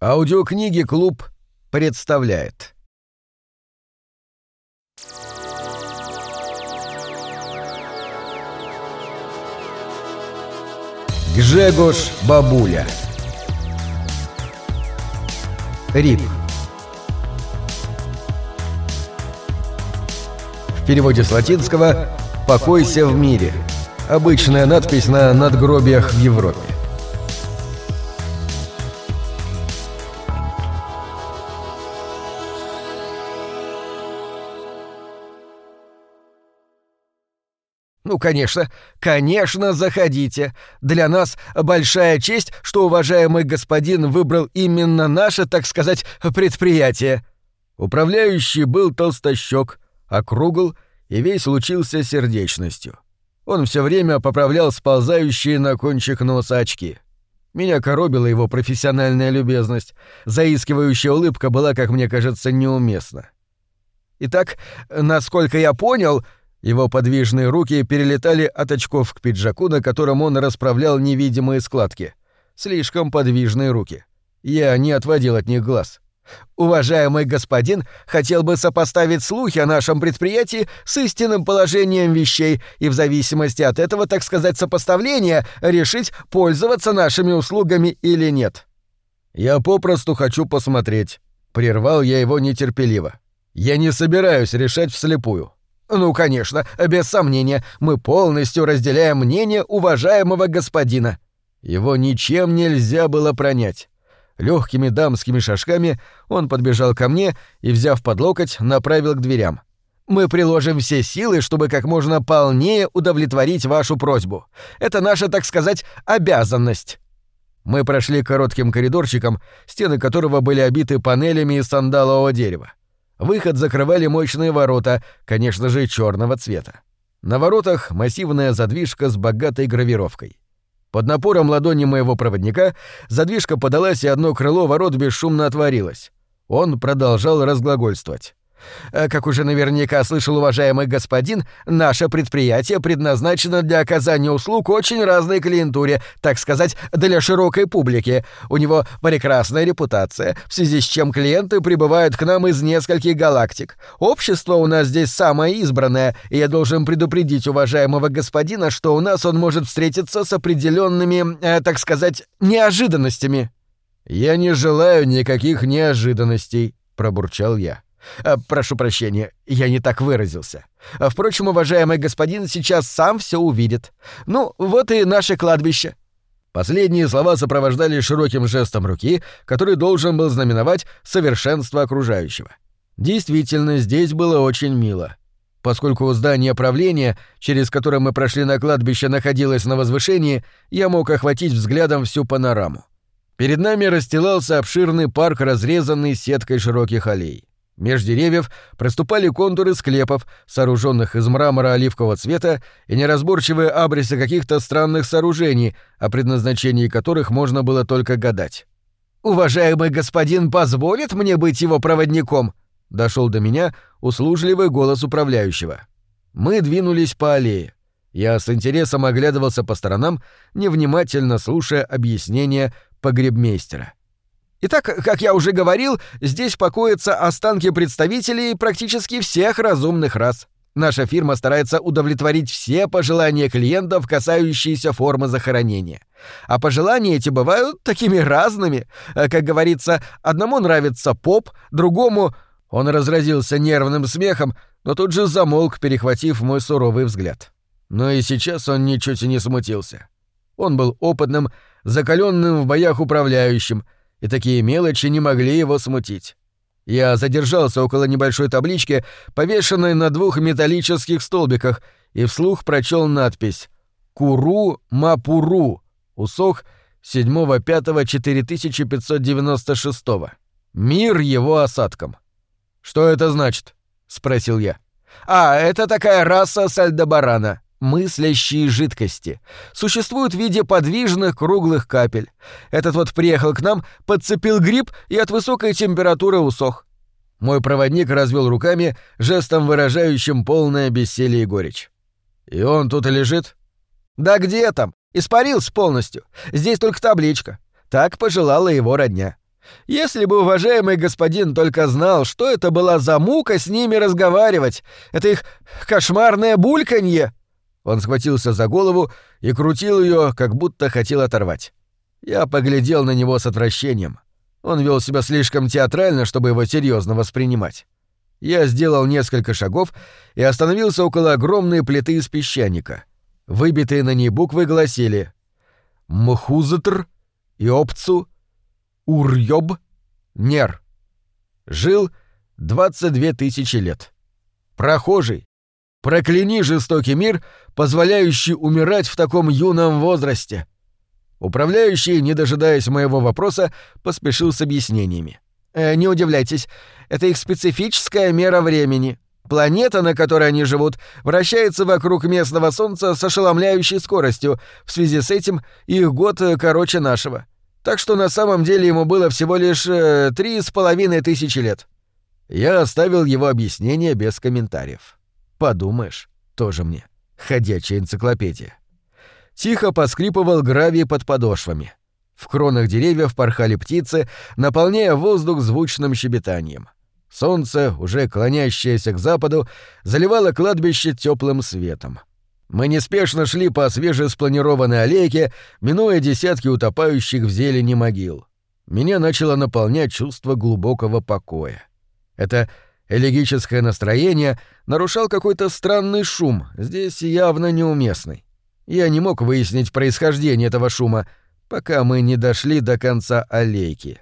Аудиокниги «Клуб» представляет. Гжегош Бабуля. Рип. В переводе с латинского «Покойся в мире» Обычная надпись на надгробиях в Европе «Ну, конечно, конечно, заходите. Для нас большая честь, что уважаемый господин выбрал именно наше, так сказать, предприятие». Управляющий был толстощек, округл и весь лучился сердечностью. Он все время поправлял сползающие на кончик носа очки. Меня коробила его профессиональная любезность. Заискивающая улыбка была, как мне кажется, неуместна. «Итак, насколько я понял, его подвижные руки перелетали от очков к пиджаку, на котором он расправлял невидимые складки. Слишком подвижные руки. Я не отводил от них глаз. «Уважаемый господин хотел бы сопоставить слухи о нашем предприятии с истинным положением вещей и в зависимости от этого, так сказать, сопоставления, решить, пользоваться нашими услугами или нет». «Я попросту хочу посмотреть». Прервал я его нетерпеливо. «Я не собираюсь решать вслепую. «Ну, конечно, без сомнения, мы полностью разделяем мнение уважаемого господина». Его ничем нельзя было пронять. Легкими дамскими шажками он подбежал ко мне и, взяв под локоть, направил к дверям. «Мы приложим все силы, чтобы как можно полнее удовлетворить вашу просьбу. Это наша, так сказать, обязанность». Мы прошли коротким коридорчиком, стены которого были обиты панелями из сандалового дерева. Выход закрывали мощные ворота, конечно же, черного цвета. На воротах массивная задвижка с богатой гравировкой. Под напором ладони моего проводника задвижка подалась, и одно крыло ворот бесшумно отворилось. Он продолжал разглагольствовать. Э, как уже наверняка слышал уважаемый господин, наше предприятие предназначено для оказания услуг очень разной клиентуре, так сказать, для широкой публики. У него прекрасная репутация, в связи с чем клиенты прибывают к нам из нескольких галактик. Общество у нас здесь самое избранное, и я должен предупредить уважаемого господина, что у нас он может встретиться с определенными, э, так сказать, неожиданностями. «Я не желаю никаких неожиданностей», — пробурчал я. А, прошу прощения, я не так выразился. А, впрочем, уважаемый господин сейчас сам все увидит. Ну, вот и наше кладбище. Последние слова сопровождали широким жестом руки, который должен был знаменовать совершенство окружающего. Действительно, здесь было очень мило. Поскольку здание правления, через которое мы прошли на кладбище, находилось на возвышении, я мог охватить взглядом всю панораму. Перед нами расстилался обширный парк, разрезанный сеткой широких аллей. Меж деревьев проступали контуры склепов, сооруженных из мрамора оливкового цвета, и неразборчивые абрисы каких-то странных сооружений, о предназначении которых можно было только гадать. «Уважаемый господин позволит мне быть его проводником?» — дошел до меня услужливый голос управляющего. Мы двинулись по аллее. Я с интересом оглядывался по сторонам, невнимательно слушая объяснения погребмейстера. Итак, как я уже говорил, здесь покоятся останки представителей практически всех разумных рас. Наша фирма старается удовлетворить все пожелания клиентов, касающиеся формы захоронения. А пожелания эти бывают такими разными. Э, как говорится, одному нравится поп, другому... Он разразился нервным смехом, но тут же замолк, перехватив мой суровый взгляд. Но и сейчас он ничуть не смутился. Он был опытным, закаленным в боях управляющим — и такие мелочи не могли его смутить. Я задержался около небольшой таблички, повешенной на двух металлических столбиках, и вслух прочел надпись «Куру Мапуру», усох 7.5.4596. Мир его осадкам. «Что это значит?» — спросил я. «А, это такая раса сальдобарана мыслящие жидкости. Существуют в виде подвижных круглых капель. Этот вот приехал к нам, подцепил гриб и от высокой температуры усох. Мой проводник развел руками, жестом выражающим полное бессилие и горечь. «И он тут и лежит?» «Да где там? Испарился полностью. Здесь только табличка. Так пожелала его родня. Если бы уважаемый господин только знал, что это была за мука с ними разговаривать, это их кошмарное бульканье!» Он схватился за голову и крутил ее, как будто хотел оторвать. Я поглядел на него с отвращением. Он вел себя слишком театрально, чтобы его серьезно воспринимать. Я сделал несколько шагов и остановился около огромной плиты из песчаника. Выбитые на ней буквы гласили «Мхузатр», «Иопцу», «Урьёб», «Нер». Жил 22 тысячи лет. Прохожий. Прокляни жестокий мир, позволяющий умирать в таком юном возрасте. Управляющий, не дожидаясь моего вопроса, поспешил с объяснениями. Э, не удивляйтесь, это их специфическая мера времени. Планета, на которой они живут, вращается вокруг местного Солнца с ошеломляющей скоростью. В связи с этим их год э, короче нашего. Так что на самом деле ему было всего лишь э, три с половиной тысячи лет. Я оставил его объяснение без комментариев. Подумаешь, тоже мне. Ходячая энциклопедия. Тихо поскрипывал гравий под подошвами. В кронах деревьев порхали птицы, наполняя воздух звучным щебетанием. Солнце, уже клонящееся к западу, заливало кладбище теплым светом. Мы неспешно шли по свежеспланированной аллейке, минуя десятки утопающих в зелени могил. Меня начало наполнять чувство глубокого покоя. Это элегическое настроение нарушал какой-то странный шум, здесь явно неуместный. Я не мог выяснить происхождение этого шума, пока мы не дошли до конца аллейки.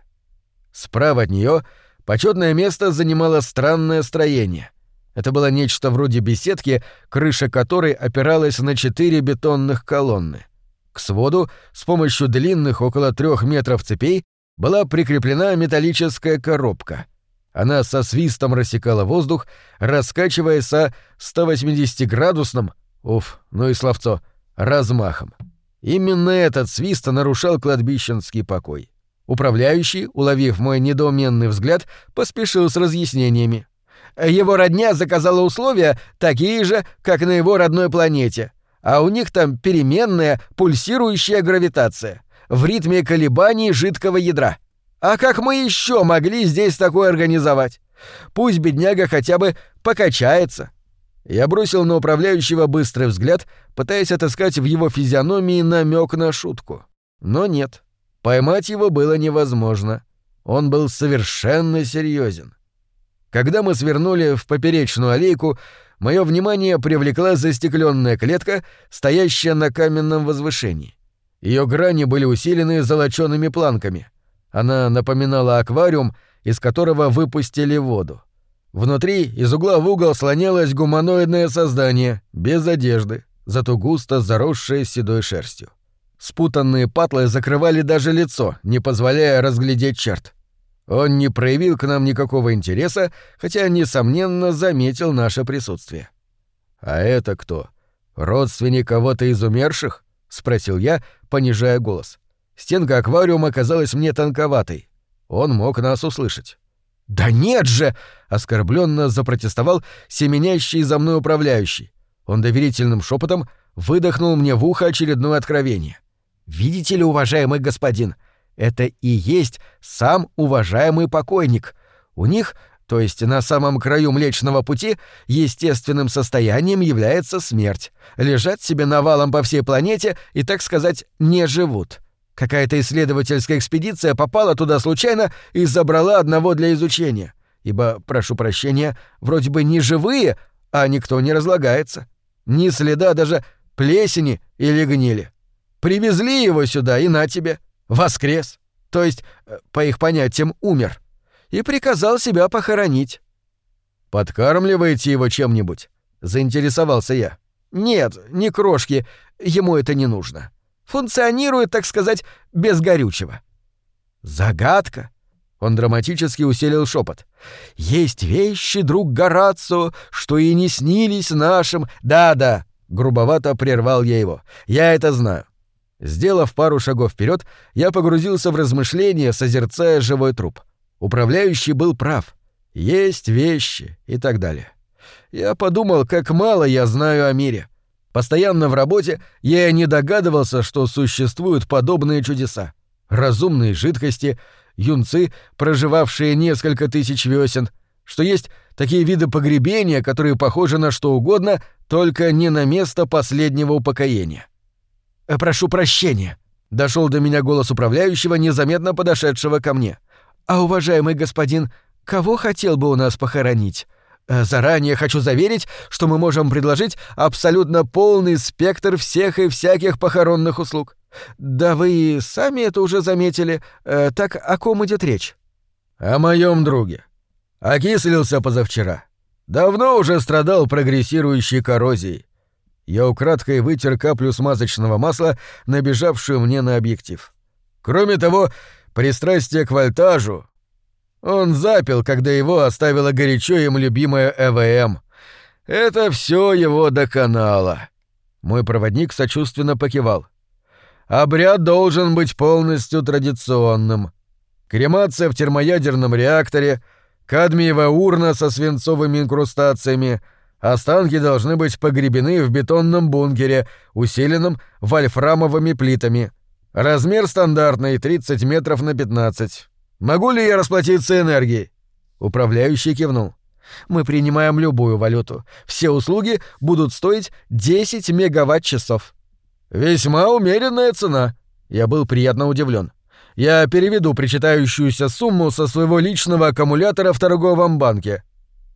Справа от нее почетное место занимало странное строение. Это было нечто вроде беседки, крыша которой опиралась на четыре бетонных колонны. К своду с помощью длинных около трех метров цепей была прикреплена металлическая коробка. Она со свистом рассекала воздух, раскачиваясь со 180-градусным, уф, ну и словцо, размахом. Именно этот свист нарушал кладбищенский покой. Управляющий, уловив мой недоуменный взгляд, поспешил с разъяснениями. Его родня заказала условия такие же, как на его родной планете, а у них там переменная, пульсирующая гравитация в ритме колебаний жидкого ядра. А как мы еще могли здесь такое организовать? Пусть бедняга хотя бы покачается. Я бросил на управляющего быстрый взгляд, пытаясь отыскать в его физиономии намек на шутку. Но нет. Поймать его было невозможно. Он был совершенно серьезен. Когда мы свернули в поперечную аллейку, мое внимание привлекла застекленная клетка, стоящая на каменном возвышении. Ее грани были усилены золочеными планками. Она напоминала аквариум, из которого выпустили воду. Внутри из угла в угол слонялось гуманоидное создание, без одежды, зато густо заросшее седой шерстью. Спутанные патлы закрывали даже лицо, не позволяя разглядеть черт. Он не проявил к нам никакого интереса, хотя, несомненно, заметил наше присутствие. «А это кто? Родственник кого-то из умерших?» — спросил я, понижая голос. Стенка аквариума казалась мне тонковатой. Он мог нас услышать. «Да нет же!» — оскорбленно запротестовал семенящий за мной управляющий. Он доверительным шепотом выдохнул мне в ухо очередное откровение. «Видите ли, уважаемый господин, это и есть сам уважаемый покойник. У них, то есть на самом краю Млечного Пути, естественным состоянием является смерть. Лежат себе навалом по всей планете и, так сказать, не живут. Какая-то исследовательская экспедиция попала туда случайно и забрала одного для изучения. Ибо, прошу прощения, вроде бы не живые, а никто не разлагается. Ни следа даже плесени или гнили. Привезли его сюда и на тебе. Воскрес. То есть, э, по их понятиям, умер. И приказал себя похоронить. «Подкармливаете его чем-нибудь?» — заинтересовался я. «Нет, ни крошки. Ему это не нужно функционирует, так сказать, без горючего. Загадка. Он драматически усилил шепот. Есть вещи, друг Горацио, что и не снились нашим. Да-да, грубовато прервал я его. Я это знаю. Сделав пару шагов вперед, я погрузился в размышления, созерцая живой труп. Управляющий был прав. Есть вещи и так далее. Я подумал, как мало я знаю о мире. Постоянно в работе я не догадывался, что существуют подобные чудеса. Разумные жидкости, юнцы, проживавшие несколько тысяч весен, что есть такие виды погребения, которые похожи на что угодно, только не на место последнего упокоения. «Э, «Прошу прощения», — дошел до меня голос управляющего, незаметно подошедшего ко мне. «А, уважаемый господин, кого хотел бы у нас похоронить? Э, заранее хочу заверить, что мы можем предложить абсолютно полный спектр всех и всяких похоронных услуг. Да вы сами это уже заметили. Э, так о ком идет речь?» «О моем друге. Окислился позавчера. Давно уже страдал прогрессирующей коррозией. Я украдкой вытер каплю смазочного масла, набежавшую мне на объектив. Кроме того, пристрастие к вольтажу. Он запил, когда его оставила горячо им любимая ЭВМ. Это все его доконало. Мой проводник сочувственно покивал. Обряд должен быть полностью традиционным. Кремация в термоядерном реакторе, кадмиевая урна со свинцовыми инкрустациями — Останки должны быть погребены в бетонном бункере, усиленном вольфрамовыми плитами. Размер стандартный — 30 метров на 15. Могу ли я расплатиться энергией?» Управляющий кивнул. «Мы принимаем любую валюту. Все услуги будут стоить 10 мегаватт-часов». «Весьма умеренная цена». Я был приятно удивлен. «Я переведу причитающуюся сумму со своего личного аккумулятора в торговом банке.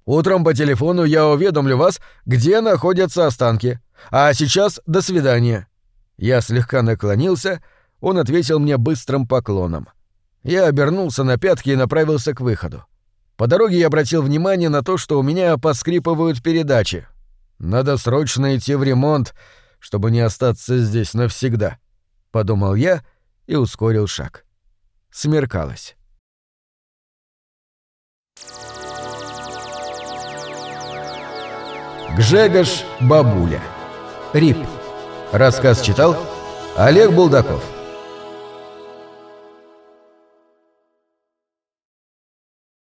Утром по телефону я уведомлю вас, где находятся останки. А сейчас до свидания». Я слегка наклонился, он ответил мне быстрым поклоном. Я обернулся на пятки и направился к выходу. По дороге я обратил внимание на то, что у меня поскрипывают передачи. Надо срочно идти в ремонт, чтобы не остаться здесь навсегда, подумал я и ускорил шаг. Смеркалось. Гжегош Бабуля. Рип. Рассказ читал Олег Булдаков.